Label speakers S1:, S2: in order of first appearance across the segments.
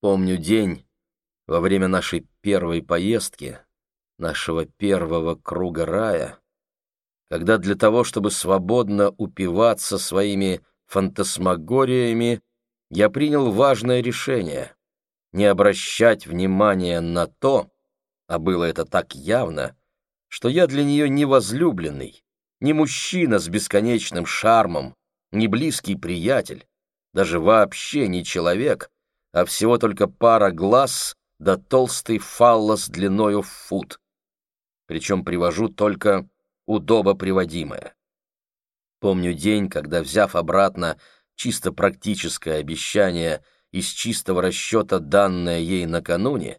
S1: Помню день во время нашей первой поездки, нашего первого круга рая, когда для того, чтобы свободно упиваться своими фантасмагориями, я принял важное решение — не обращать внимания на то, а было это так явно, что я для нее не возлюбленный, не мужчина с бесконечным шармом, не близкий приятель, даже вообще не человек, а всего только пара глаз да толстый фаллос длиною в фут. Причем привожу только удобоприводимое. Помню день, когда, взяв обратно чисто практическое обещание из чистого расчета, данное ей накануне,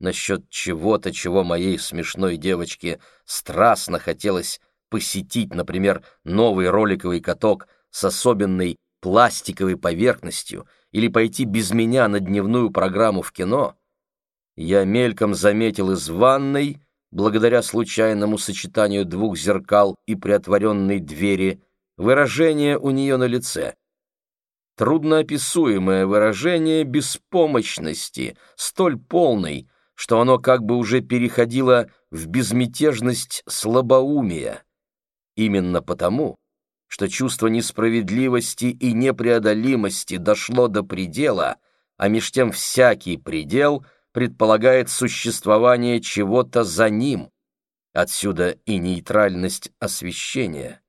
S1: насчет чего-то, чего моей смешной девочке страстно хотелось посетить, например, новый роликовый каток с особенной пластиковой поверхностью или пойти без меня на дневную программу в кино, я мельком заметил из ванной благодаря случайному сочетанию двух зеркал и приотворенной двери, выражение у нее на лице. Трудноописуемое выражение беспомощности, столь полной, что оно как бы уже переходило в безмятежность слабоумия. Именно потому, что чувство несправедливости и непреодолимости дошло до предела, а меж тем всякий предел — предполагает существование чего-то за ним, отсюда и нейтральность освещения.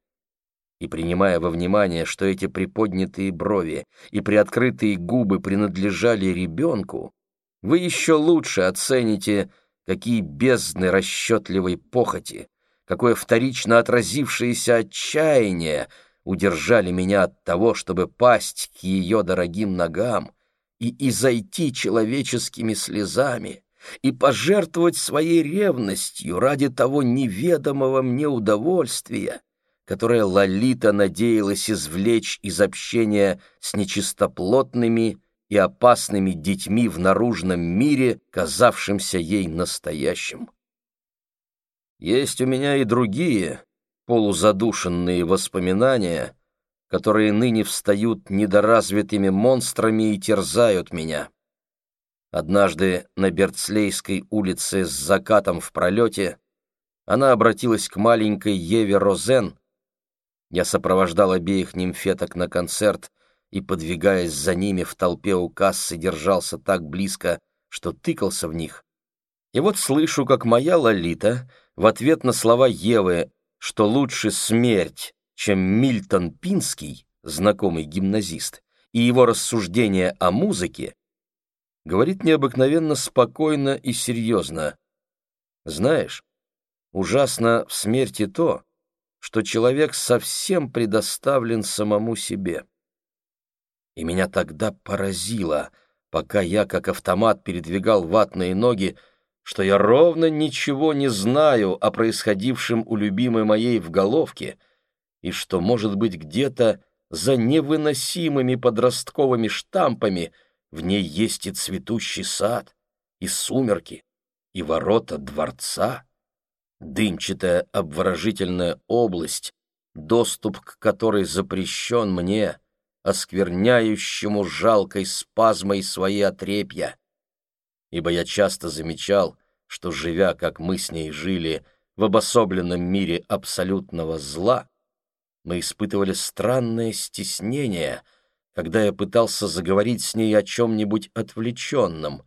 S1: И принимая во внимание, что эти приподнятые брови и приоткрытые губы принадлежали ребенку, вы еще лучше оцените, какие бездны расчетливой похоти, какое вторично отразившееся отчаяние удержали меня от того, чтобы пасть к ее дорогим ногам, и изойти человеческими слезами, и пожертвовать своей ревностью ради того неведомого мне удовольствия, которое Лолита надеялась извлечь из общения с нечистоплотными и опасными детьми в наружном мире, казавшимся ей настоящим. Есть у меня и другие полузадушенные воспоминания, которые ныне встают недоразвитыми монстрами и терзают меня. Однажды на Берцлейской улице с закатом в пролете она обратилась к маленькой Еве Розен. Я сопровождал обеих нимфеток на концерт и, подвигаясь за ними в толпе у кассы, держался так близко, что тыкался в них. И вот слышу, как моя Лолита в ответ на слова Евы, что лучше смерть, чем Мильтон Пинский, знакомый гимназист, и его рассуждения о музыке, говорит необыкновенно спокойно и серьезно. Знаешь, ужасно в смерти то, что человек совсем предоставлен самому себе. И меня тогда поразило, пока я как автомат передвигал ватные ноги, что я ровно ничего не знаю о происходившем у любимой моей в головке, и что, может быть, где-то за невыносимыми подростковыми штампами в ней есть и цветущий сад, и сумерки, и ворота дворца, дымчатая обворожительная область, доступ к которой запрещен мне, оскверняющему жалкой спазмой свои отрепья. Ибо я часто замечал, что, живя, как мы с ней жили, в обособленном мире абсолютного зла, мы испытывали странное стеснение, когда я пытался заговорить с ней о чем-нибудь отвлеченном.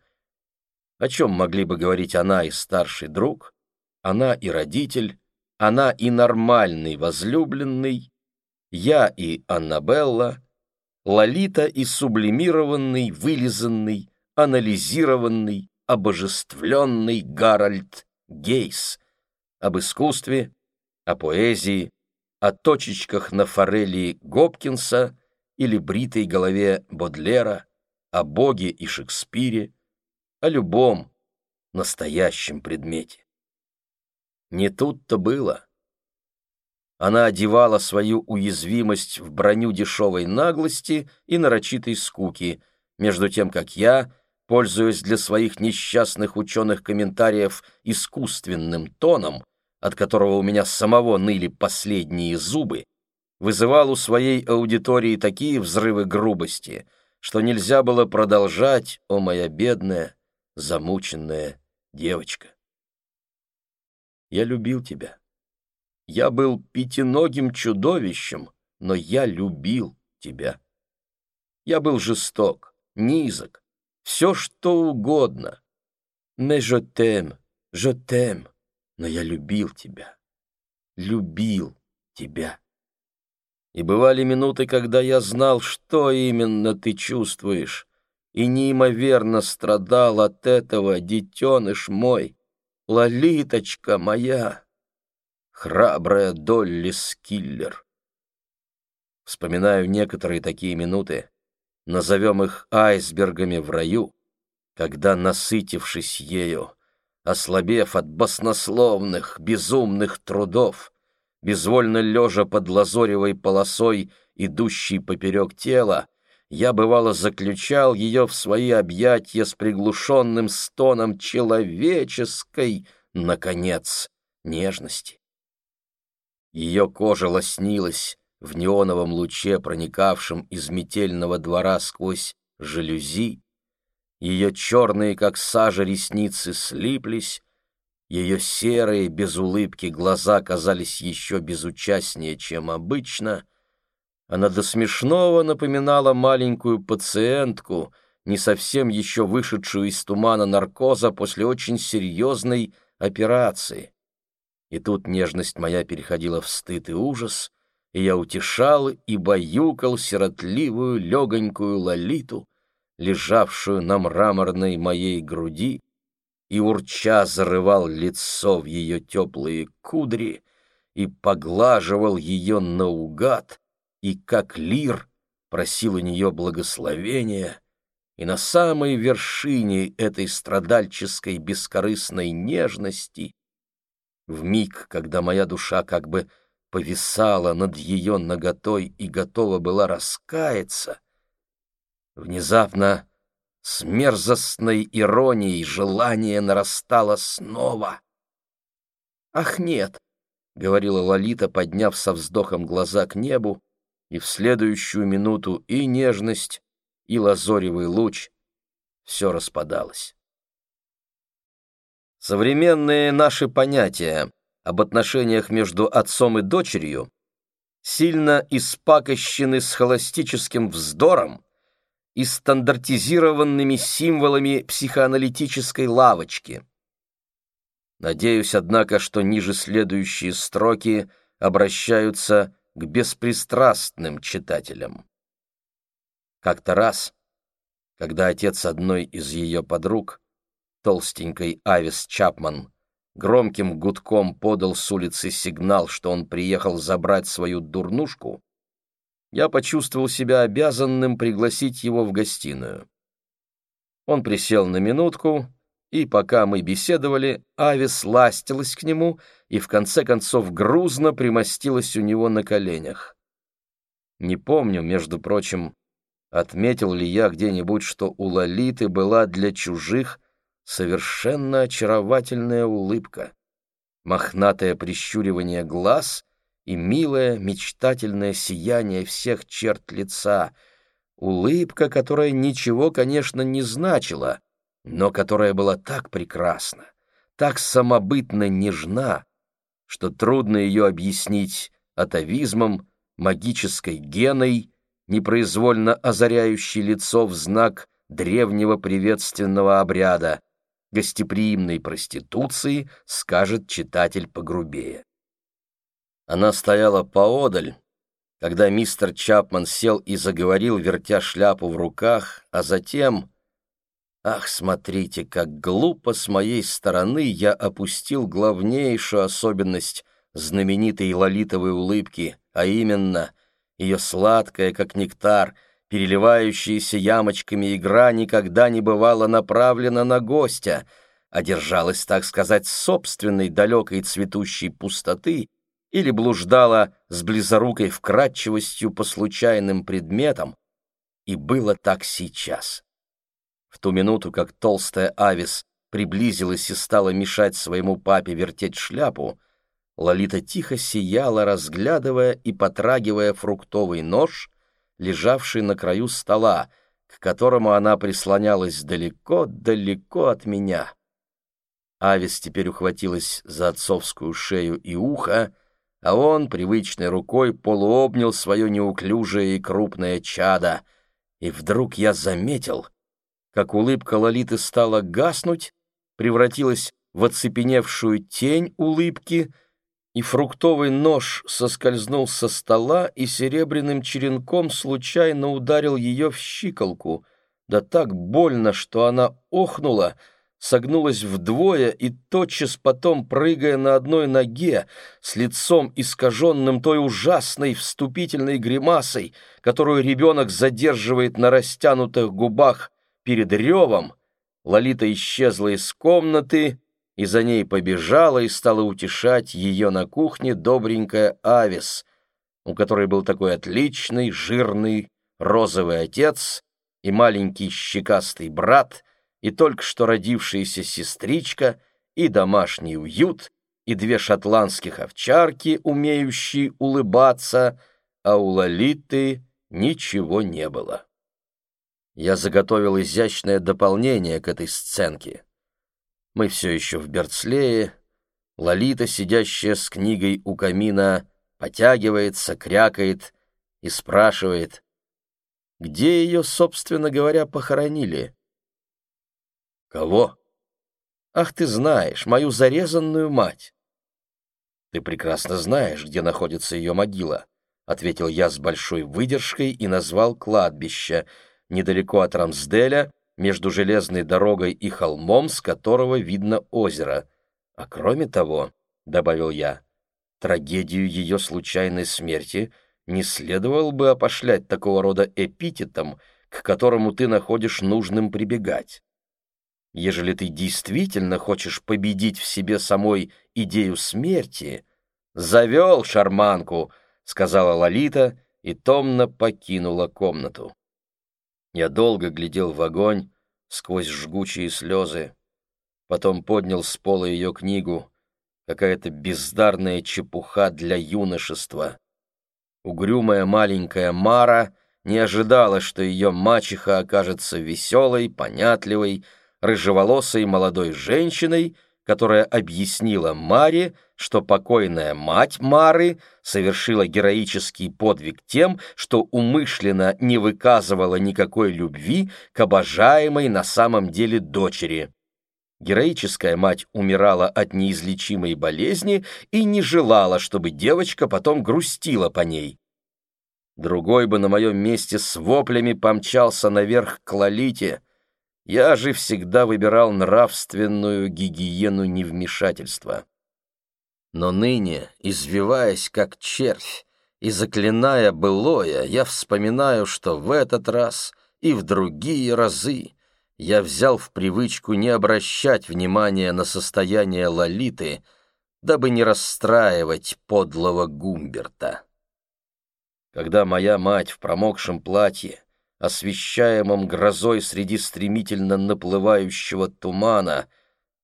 S1: О чем могли бы говорить она и старший друг, она и родитель, она и нормальный возлюбленный, я и Аннабелла, Лолита и сублимированный, вылизанный, анализированный, обожествленный Гарольд Гейс, об искусстве, о поэзии, о точечках на форелии Гопкинса или бритой голове Бодлера, о Боге и Шекспире, о любом настоящем предмете. Не тут-то было. Она одевала свою уязвимость в броню дешевой наглости и нарочитой скуки, между тем как я, пользуясь для своих несчастных ученых комментариев искусственным тоном, от которого у меня самого ныли последние зубы, вызывал у своей аудитории такие взрывы грубости, что нельзя было продолжать, о моя бедная, замученная девочка. Я любил тебя. Я был пятиногим чудовищем, но я любил тебя. Я был жесток, низок, все что угодно. Mais je t'aime, je t'aime, но я любил тебя, любил тебя. И бывали минуты, когда я знал, что именно ты чувствуешь, и неимоверно страдал от этого, детеныш мой, лолиточка моя храбрая Долли Скиллер. Вспоминаю некоторые такие минуты, назовем их айсбергами в раю, когда, насытившись ею, ослабев от баснословных, безумных трудов, безвольно лежа под лазоревой полосой, идущей поперек тела, я, бывало, заключал ее в свои объятия с приглушенным стоном человеческой, наконец, нежности. Ее кожа лоснилась в неоновом луче, проникавшем из метельного двора сквозь жалюзи. Ее черные, как сажа, ресницы слиплись, ее серые, без улыбки, глаза казались еще безучастнее, чем обычно. Она до смешного напоминала маленькую пациентку, не совсем еще вышедшую из тумана наркоза после очень серьезной операции. И тут нежность моя переходила в стыд и ужас, и я утешал и баюкал сиротливую легонькую лолиту, лежавшую на мраморной моей груди, и урча зарывал лицо в ее теплые кудри и поглаживал ее наугад, и, как лир, просил у нее благословения, и на самой вершине этой страдальческой бескорыстной нежности в миг, когда моя душа как бы повисала над ее наготой и готова была раскаяться, внезапно с мерзостной иронией желание нарастало снова. «Ах, нет!» — говорила Лолита, подняв со вздохом глаза к небу, и в следующую минуту и нежность, и лазоревый луч — все распадалось. Современные наши понятия об отношениях между отцом и дочерью сильно испакощены схоластическим вздором и стандартизированными символами психоаналитической лавочки. Надеюсь, однако, что ниже следующие строки обращаются к беспристрастным читателям. Как-то раз, когда отец одной из ее подруг толстенькой Авис Чапман, громким гудком подал с улицы сигнал, что он приехал забрать свою дурнушку, я почувствовал себя обязанным пригласить его в гостиную. Он присел на минутку, и пока мы беседовали, Авис ластилась к нему и в конце концов грузно примостилась у него на коленях. Не помню, между прочим, отметил ли я где-нибудь, что у Лолиты была для чужих совершенно очаровательная улыбка, мохнатое прищуривание глаз и милое мечтательное сияние всех черт лица, улыбка, которая ничего, конечно, не значила, но которая была так прекрасна, так самобытно нежна, что трудно ее объяснить атовизмом, магической геной, непроизвольно озаряющей лицо в знак древнего приветственного обряда, гостеприимной проституции, скажет читатель погрубее. Она стояла поодаль, когда мистер Чапман сел и заговорил, вертя шляпу в руках, а затем... Ах, смотрите, как глупо с моей стороны я опустил главнейшую особенность знаменитой лолитовой улыбки, а именно ее сладкая, как нектар, переливающаяся ямочками игра никогда не бывала направлена на гостя, а держалась, так сказать, собственной далекой цветущей пустоты или блуждала с близорукой вкрадчивостью по случайным предметам, и было так сейчас. В ту минуту, как толстая Авис приблизилась и стала мешать своему папе вертеть шляпу, Лолита тихо сияла, разглядывая и потрагивая фруктовый нож, лежавший на краю стола, к которому она прислонялась далеко-далеко от меня. Авис теперь ухватилась за отцовскую шею и ухо, а он привычной рукой полуобнял свое неуклюжее и крупное чадо. И вдруг я заметил, как улыбка Лолиты стала гаснуть, превратилась в оцепеневшую тень улыбки, и фруктовый нож соскользнул со стола и серебряным черенком случайно ударил ее в щиколку, да так больно, что она охнула, согнулась вдвое и тотчас потом, прыгая на одной ноге, с лицом искаженным той ужасной вступительной гримасой, которую ребенок задерживает на растянутых губах перед ревом, Лолита исчезла из комнаты, и за ней побежала и стала утешать ее на кухне добренькая Авис, у которой был такой отличный, жирный, розовый отец и маленький щекастый брат, и только что родившаяся сестричка, и домашний уют, и две шотландских овчарки, умеющие улыбаться, а у Лолиты ничего не было. Я заготовил изящное дополнение к этой сценке. Мы все еще в Берцлее. Лолита, сидящая с книгой у камина, потягивается, крякает и спрашивает, где ее, собственно говоря, похоронили. Кого? Ах, ты знаешь, мою зарезанную мать. Ты прекрасно знаешь, где находится ее могила, ответил я с большой выдержкой и назвал кладбище недалеко от Рамсделя, между железной дорогой и холмом, с которого видно озеро. А кроме того, — добавил я, — трагедию ее случайной смерти не следовало бы опошлять такого рода эпитетом, к которому ты находишь нужным прибегать. Ежели ты действительно хочешь победить в себе самой идею смерти, завел шарманку, — сказала Лолита и томно покинула комнату. Я долго глядел в огонь сквозь жгучие слезы. Потом поднял с пола ее книгу. Какая-то бездарная чепуха для юношества. Угрюмая маленькая Мара не ожидала, что ее мачеха окажется веселой, понятливой, рыжеволосой молодой женщиной, которая объяснила Маре, что покойная мать Мары совершила героический подвиг тем, что умышленно не выказывала никакой любви к обожаемой на самом деле дочери. Героическая мать умирала от неизлечимой болезни и не желала, чтобы девочка потом грустила по ней. Другой бы на моем месте с воплями помчался наверх к Лолите. Я же всегда выбирал нравственную гигиену невмешательства. Но ныне, извиваясь как червь и заклиная былое, я вспоминаю, что в этот раз и в другие разы я взял в привычку не обращать внимания на состояние Лолиты, дабы не расстраивать подлого Гумберта. Когда моя мать в промокшем платье, освещаемом грозой среди стремительно наплывающего тумана,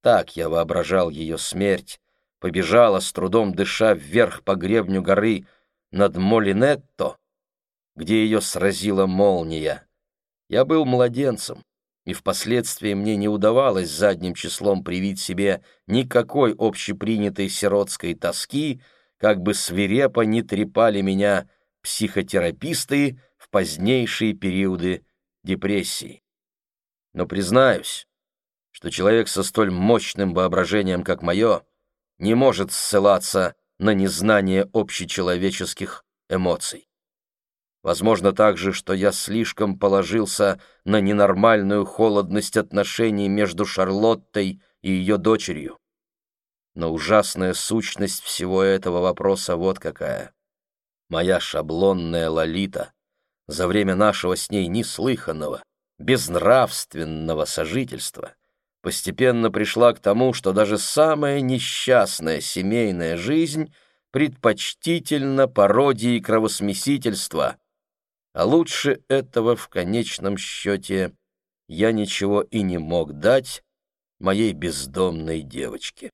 S1: так я воображал ее смерть, побежала, с трудом дыша вверх по гребню горы над Молинетто, где ее сразила молния. Я был младенцем, и впоследствии мне не удавалось задним числом привить себе никакой общепринятой сиротской тоски, как бы свирепо не трепали меня психотераписты в позднейшие периоды депрессии. Но признаюсь, что человек со столь мощным воображением, как мое, не может ссылаться на незнание общечеловеческих эмоций. Возможно также, что я слишком положился на ненормальную холодность отношений между Шарлоттой и ее дочерью. Но ужасная сущность всего этого вопроса вот какая. Моя шаблонная Лолита за время нашего с ней неслыханного, безнравственного сожительства — постепенно пришла к тому, что даже самая несчастная семейная жизнь предпочтительна пародии кровосмесительства, а лучше этого в конечном счете я ничего и не мог дать моей бездомной девочке.